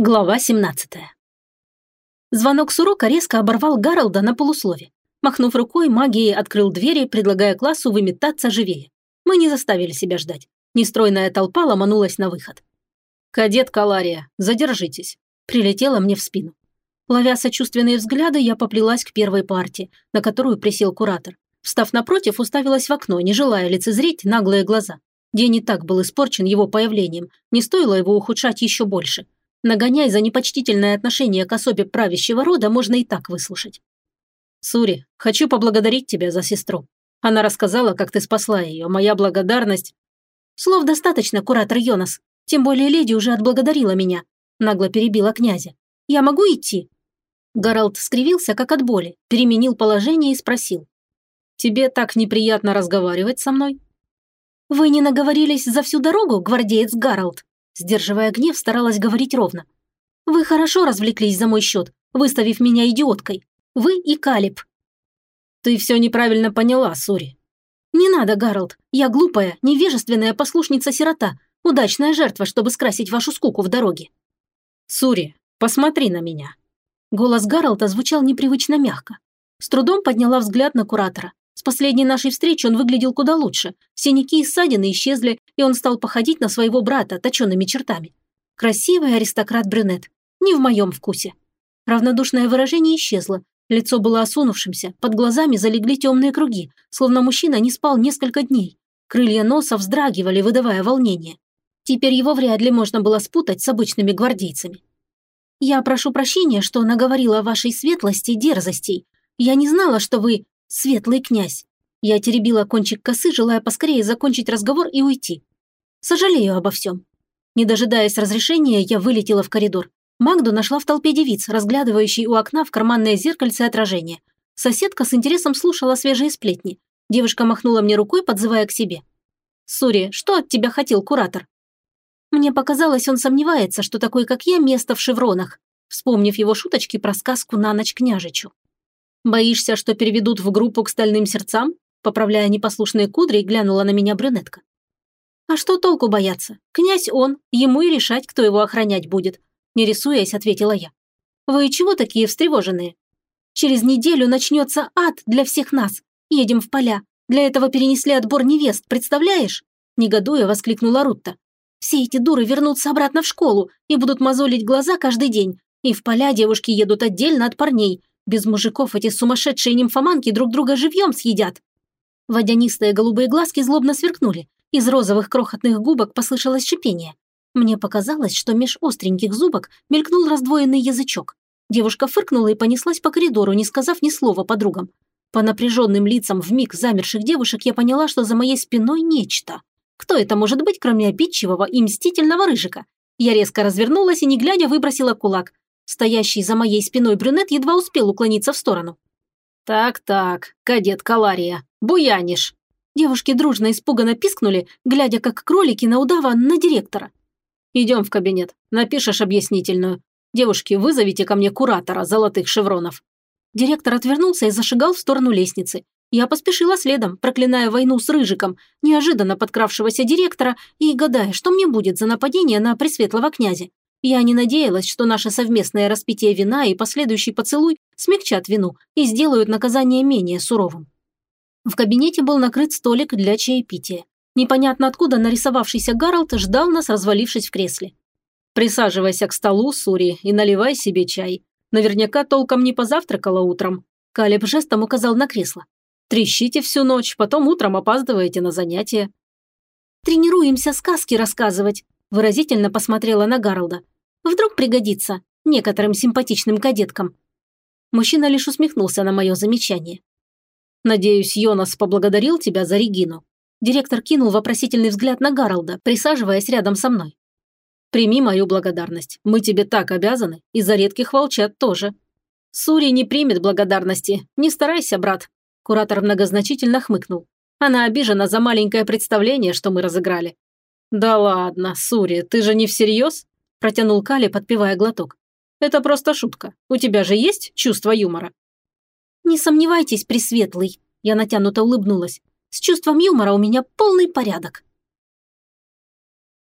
Глава 17. Звонок с урока резко оборвал Гаролда на полуслове. Махнув рукой, магией открыл двери, предлагая классу выметаться живее. Мы не заставили себя ждать. Нестройная толпа ломанулась на выход. «Кадет Калария, задержитесь», – прилетела мне в спину. Ловя сочувственные взгляды, я поплелась к первой партии, на которую присел куратор. Встав напротив, уставилась в окно, не желая лицезреть наглые глаза. День и так был испорчен его появлением, не стоило его ухудшать еще больше – Нагоняй за непочтительное отношение к особе правящего рода можно и так выслушать. Сури, хочу поблагодарить тебя за сестру. Она рассказала, как ты спасла ее. Моя благодарность... Слов достаточно, куратор Йонас. Тем более леди уже отблагодарила меня. Нагло перебила князя. Я могу идти? Гаралд скривился, как от боли, переменил положение и спросил. «Тебе так неприятно разговаривать со мной?» «Вы не наговорились за всю дорогу, гвардеец Гаралд?» Сдерживая гнев, старалась говорить ровно. «Вы хорошо развлеклись за мой счет, выставив меня идиоткой. Вы и Калиб». «Ты все неправильно поняла, Сури». «Не надо, Гарольд. Я глупая, невежественная послушница-сирота, удачная жертва, чтобы скрасить вашу скуку в дороге». «Сури, посмотри на меня». Голос Гаролда звучал непривычно мягко. С трудом подняла взгляд на куратора. С последней нашей встречи он выглядел куда лучше. Синяки и ссадины исчезли, и он стал походить на своего брата точенными чертами. Красивый аристократ-брюнет. Не в моем вкусе. Равнодушное выражение исчезло. Лицо было осунувшимся, под глазами залегли темные круги, словно мужчина не спал несколько дней. Крылья носа вздрагивали, выдавая волнение. Теперь его вряд ли можно было спутать с обычными гвардейцами. «Я прошу прощения, что наговорила о вашей светлости дерзостей. Я не знала, что вы светлый князь». Я теребила кончик косы, желая поскорее закончить разговор и уйти. Сожалею обо всем. Не дожидаясь разрешения, я вылетела в коридор. Магду нашла в толпе девиц, разглядывающей у окна в карманное зеркальце отражение. Соседка с интересом слушала свежие сплетни. Девушка махнула мне рукой, подзывая к себе. «Сури, что от тебя хотел куратор?» Мне показалось, он сомневается, что такой, как я, место в шевронах, вспомнив его шуточки про сказку на ночь княжичу. «Боишься, что переведут в группу к стальным сердцам?» Поправляя непослушные кудри, глянула на меня брюнетка. А что толку бояться? Князь он, ему и решать, кто его охранять будет. Не рисуясь, ответила я. Вы чего такие встревоженные? Через неделю начнется ад для всех нас. Едем в поля. Для этого перенесли отбор невест, представляешь? Негодуя воскликнула Рутта. Все эти дуры вернутся обратно в школу и будут мозолить глаза каждый день. И в поля девушки едут отдельно от парней. Без мужиков эти сумасшедшие нимфоманки друг друга живьем съедят. Водянистые голубые глазки злобно сверкнули, из розовых крохотных губок послышалось шипение. Мне показалось, что меж остреньких зубок мелькнул раздвоенный язычок. Девушка фыркнула и понеслась по коридору, не сказав ни слова подругам. По напряженным лицам вмиг замерших девушек я поняла, что за моей спиной нечто. Кто это может быть, кроме обидчивого и мстительного рыжика? Я резко развернулась и, не глядя, выбросила кулак. Стоящий за моей спиной брюнет едва успел уклониться в сторону. «Так-так, кадет Калария, буянишь!» Девушки дружно испуганно пискнули, глядя как кролики на удава на директора. «Идем в кабинет, напишешь объяснительную. Девушки, вызовите ко мне куратора золотых шевронов». Директор отвернулся и зашагал в сторону лестницы. Я поспешила следом, проклиная войну с Рыжиком, неожиданно подкравшегося директора и гадая, что мне будет за нападение на Пресветлого князя. Я не надеялась, что наше совместное распитие вина и последующий поцелуй смягчат вину и сделают наказание менее суровым. В кабинете был накрыт столик для чаепития. Непонятно откуда нарисовавшийся Гарольд ждал нас, развалившись в кресле. «Присаживайся к столу, Сури, и наливай себе чай. Наверняка толком не позавтракала утром». Калеб жестом указал на кресло. «Трещите всю ночь, потом утром опаздываете на занятия». «Тренируемся сказки рассказывать», – выразительно посмотрела на Гарлда. «Вдруг пригодится некоторым симпатичным кадеткам». Мужчина лишь усмехнулся на мое замечание. Надеюсь, Йонас поблагодарил тебя за Регину». Директор кинул вопросительный взгляд на Гаролда, присаживаясь рядом со мной. «Прими мою благодарность. Мы тебе так обязаны, и за редких волчат тоже». «Сури не примет благодарности. Не старайся, брат». Куратор многозначительно хмыкнул. Она обижена за маленькое представление, что мы разыграли. «Да ладно, Сури, ты же не всерьез?» Протянул Кали, подпивая глоток. «Это просто шутка. У тебя же есть чувство юмора?» «Не сомневайтесь, Пресветлый», – я натянуто улыбнулась. «С чувством юмора у меня полный порядок».